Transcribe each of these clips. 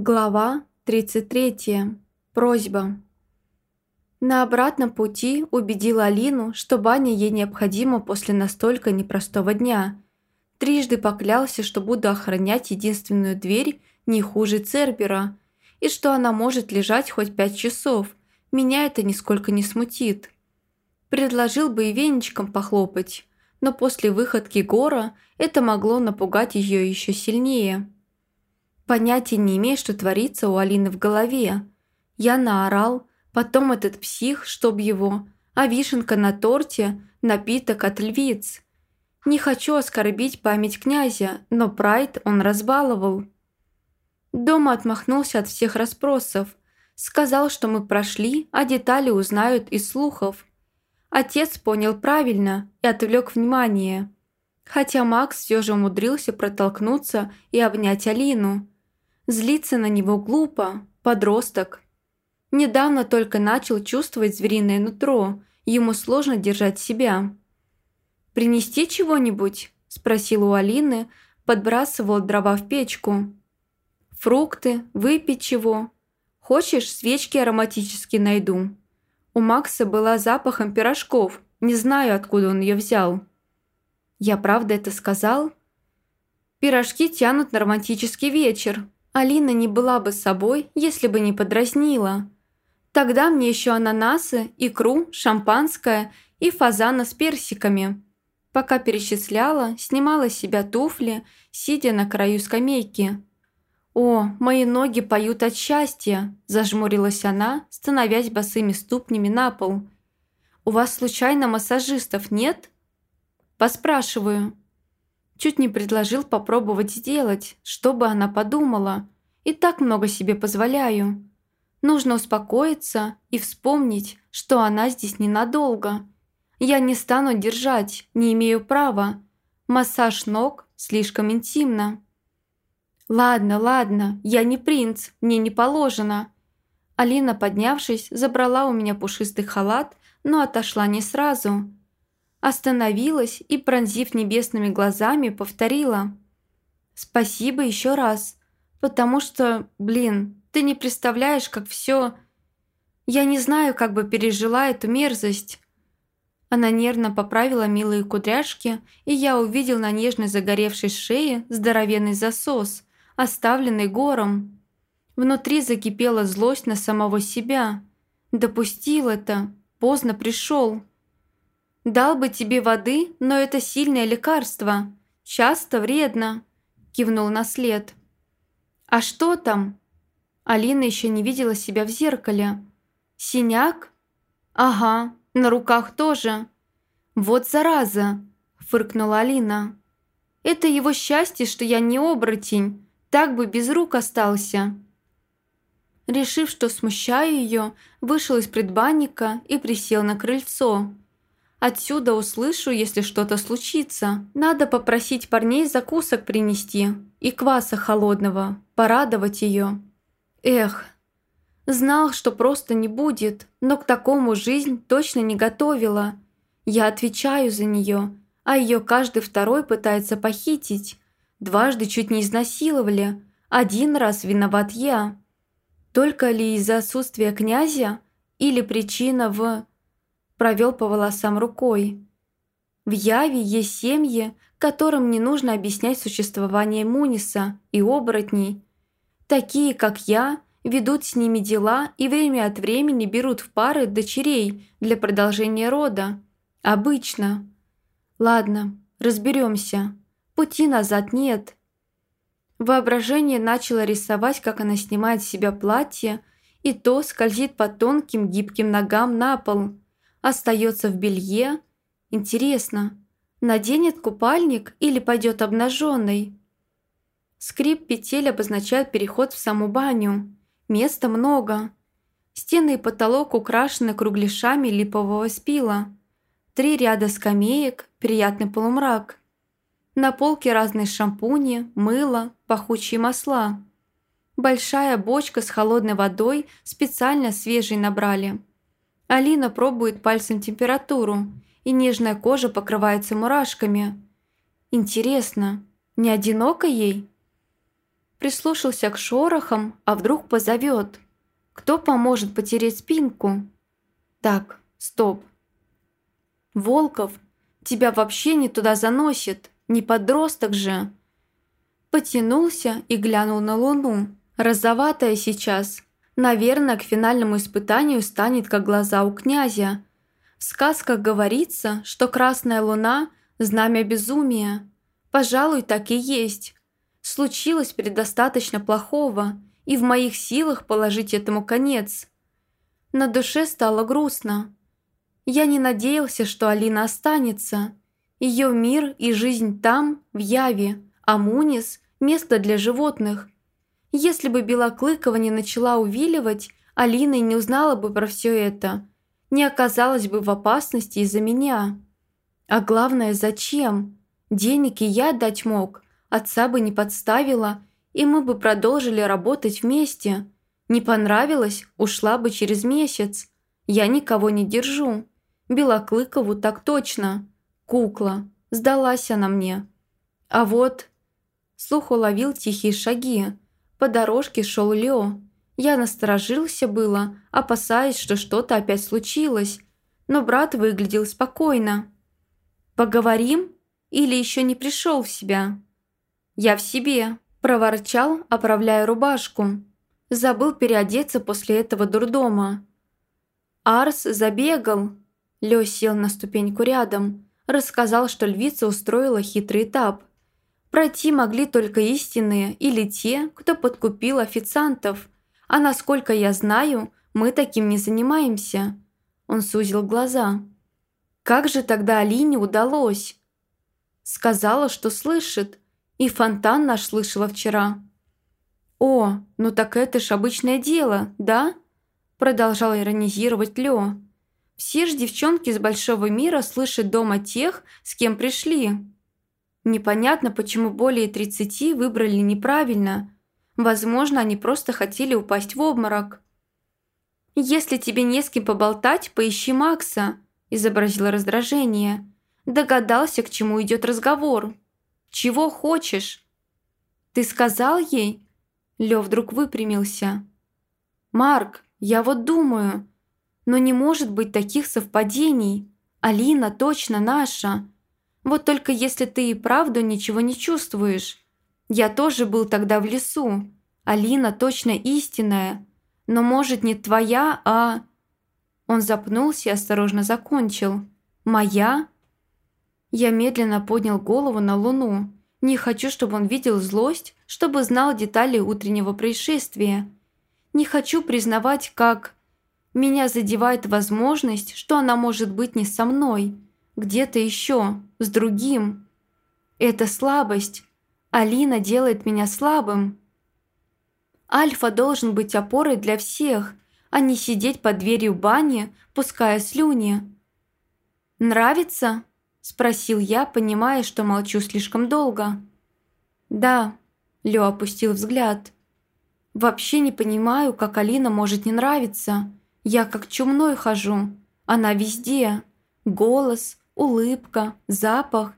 Глава 33. Просьба. На обратном пути убедила Алину, что баня ей необходима после настолько непростого дня. Трижды поклялся, что буду охранять единственную дверь не хуже Цербера, и что она может лежать хоть пять часов. Меня это нисколько не смутит. Предложил бы и веничком похлопать, но после выходки Гора это могло напугать ее еще сильнее. Понятия не имею, что творится у Алины в голове. Я наорал, потом этот псих, чтоб его, а вишенка на торте – напиток от львиц. Не хочу оскорбить память князя, но прайд он разбаловал. Дома отмахнулся от всех расспросов. Сказал, что мы прошли, а детали узнают из слухов. Отец понял правильно и отвлек внимание. Хотя Макс все же умудрился протолкнуться и обнять Алину – Злиться на него глупо, подросток. Недавно только начал чувствовать звериное нутро, ему сложно держать себя. «Принести чего-нибудь?» – спросил у Алины, подбрасывал дрова в печку. «Фрукты, выпить чего? Хочешь, свечки ароматические найду?» У Макса была запахом пирожков, не знаю, откуда он ее взял. «Я правда это сказал?» «Пирожки тянут на романтический вечер», Алина не была бы собой, если бы не подразнила. Тогда мне еще ананасы, икру, шампанское и фазана с персиками. Пока перечисляла, снимала с себя туфли, сидя на краю скамейки. «О, мои ноги поют от счастья!» – зажмурилась она, становясь босыми ступнями на пол. «У вас случайно массажистов нет?» «Поспрашиваю», Чуть не предложил попробовать сделать, чтобы она подумала. И так много себе позволяю. Нужно успокоиться и вспомнить, что она здесь ненадолго. Я не стану держать, не имею права. Массаж ног слишком интимно. «Ладно, ладно, я не принц, мне не положено». Алина, поднявшись, забрала у меня пушистый халат, но отошла не сразу. Остановилась и, пронзив небесными глазами, повторила. «Спасибо еще раз, потому что, блин, ты не представляешь, как все... Я не знаю, как бы пережила эту мерзость». Она нервно поправила милые кудряшки, и я увидел на нежной загоревшей шее здоровенный засос, оставленный гором. Внутри закипела злость на самого себя. Допустил это, поздно пришел. «Дал бы тебе воды, но это сильное лекарство. Часто вредно», – кивнул на след. «А что там?» Алина еще не видела себя в зеркале. «Синяк?» «Ага, на руках тоже». «Вот зараза!» – фыркнула Алина. «Это его счастье, что я не оборотень. Так бы без рук остался». Решив, что смущаю ее, вышел из предбанника и присел на крыльцо. Отсюда услышу, если что-то случится. Надо попросить парней закусок принести и кваса холодного, порадовать ее. Эх, знал, что просто не будет, но к такому жизнь точно не готовила. Я отвечаю за нее, а ее каждый второй пытается похитить. Дважды чуть не изнасиловали, один раз виноват я. Только ли из-за отсутствия князя или причина в провел по волосам рукой. В Яве есть семьи, которым не нужно объяснять существование Муниса и оборотней. Такие, как я, ведут с ними дела и время от времени берут в пары дочерей для продолжения рода. Обычно. Ладно, разберемся. Пути назад нет. Воображение начало рисовать, как она снимает с себя платье, и то скользит по тонким гибким ногам на пол – остается в белье. Интересно, наденет купальник или пойдет обнаженный? Скрип петель обозначает переход в саму баню. Места много. Стены и потолок украшены кругляшами липового спила. Три ряда скамеек, приятный полумрак. На полке разные шампуни, мыло, пахучие масла. Большая бочка с холодной водой специально свежей набрали – Алина пробует пальцем температуру, и нежная кожа покрывается мурашками. Интересно, не одиноко ей? Прислушался к шорохам, а вдруг позовет. Кто поможет потереть спинку? Так, стоп. Волков, тебя вообще не туда заносит, не подросток же. Потянулся и глянул на луну. Розоватая сейчас. Наверное, к финальному испытанию станет как глаза у князя. В сказках говорится, что красная луна – знамя безумия. Пожалуй, так и есть. Случилось предостаточно плохого, и в моих силах положить этому конец. На душе стало грустно. Я не надеялся, что Алина останется. Ее мир и жизнь там, в Яве, а Мунис – место для животных. Если бы Белоклыкова не начала увиливать, Алина и не узнала бы про все это, не оказалась бы в опасности из-за меня. А главное, зачем? Денег и я дать мог, отца бы не подставила, и мы бы продолжили работать вместе. Не понравилось, ушла бы через месяц. Я никого не держу. Белоклыкову так точно. Кукла. Сдалась она мне. А вот... Слух уловил тихие шаги. По дорожке шел Лео. Я насторожился было, опасаясь, что что-то опять случилось. Но брат выглядел спокойно. «Поговорим? Или еще не пришел в себя?» «Я в себе», – проворчал, оправляя рубашку. Забыл переодеться после этого дурдома. Арс забегал. Лё сел на ступеньку рядом. Рассказал, что львица устроила хитрый этап. Пройти могли только истинные или те, кто подкупил официантов. А насколько я знаю, мы таким не занимаемся. Он сузил глаза. Как же тогда Алине удалось? Сказала, что слышит. И фонтан наш слышала вчера. «О, ну так это ж обычное дело, да?» Продолжал иронизировать Лё. «Все ж девчонки из большого мира слышат дома тех, с кем пришли». Непонятно, почему более 30 выбрали неправильно. Возможно, они просто хотели упасть в обморок. «Если тебе не с кем поболтать, поищи Макса», – изобразила раздражение. Догадался, к чему идет разговор. «Чего хочешь?» «Ты сказал ей?» Лев вдруг выпрямился. «Марк, я вот думаю, но не может быть таких совпадений. Алина точно наша. Вот только если ты и правду ничего не чувствуешь. Я тоже был тогда в лесу. Алина точно истинная. Но, может, не твоя, а...» Он запнулся и осторожно закончил. «Моя?» Я медленно поднял голову на луну. Не хочу, чтобы он видел злость, чтобы знал детали утреннего происшествия. Не хочу признавать, как... Меня задевает возможность, что она может быть не со мной, где-то еще, с другим. Это слабость. Алина делает меня слабым. Альфа должен быть опорой для всех, а не сидеть под дверью бани, пуская слюни. «Нравится?» – спросил я, понимая, что молчу слишком долго. «Да», – Лё опустил взгляд. «Вообще не понимаю, как Алина может не нравиться. Я как чумной хожу. Она везде. Голос, улыбка, запах.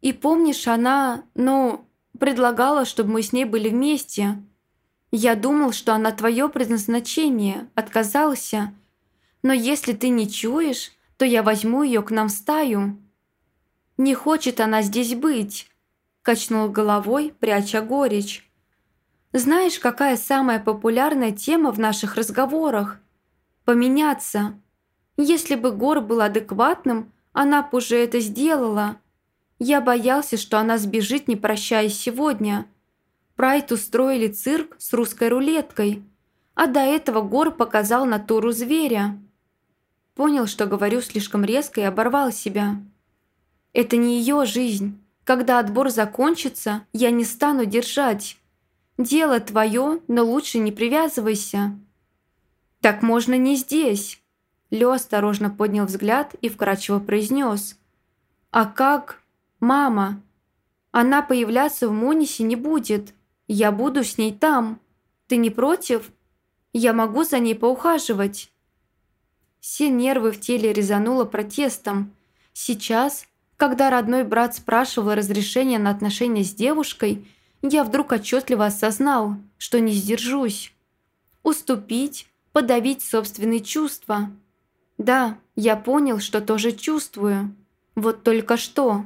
И помнишь, она, ну, предлагала, чтобы мы с ней были вместе. Я думал, что она твое предназначение, отказался. Но если ты не чуешь, то я возьму ее к нам в стаю. Не хочет она здесь быть, качнул головой, пряча горечь. Знаешь, какая самая популярная тема в наших разговорах? Поменяться. Если бы Гор был адекватным, она бы уже это сделала. Я боялся, что она сбежит, не прощаясь сегодня. Прайд устроили цирк с русской рулеткой, а до этого Гор показал натуру зверя. Понял, что говорю слишком резко и оборвал себя. Это не ее жизнь. Когда отбор закончится, я не стану держать. Дело твое, но лучше не привязывайся». «Так можно не здесь». Лё осторожно поднял взгляд и вкрадчиво произнес. «А как? Мама? Она появляться в Монисе не будет. Я буду с ней там. Ты не против? Я могу за ней поухаживать». Все нервы в теле резануло протестом. Сейчас, когда родной брат спрашивал разрешения на отношения с девушкой, я вдруг отчетливо осознал, что не сдержусь. Уступить, подавить собственные чувства. Да, я понял, что тоже чувствую. Вот только что.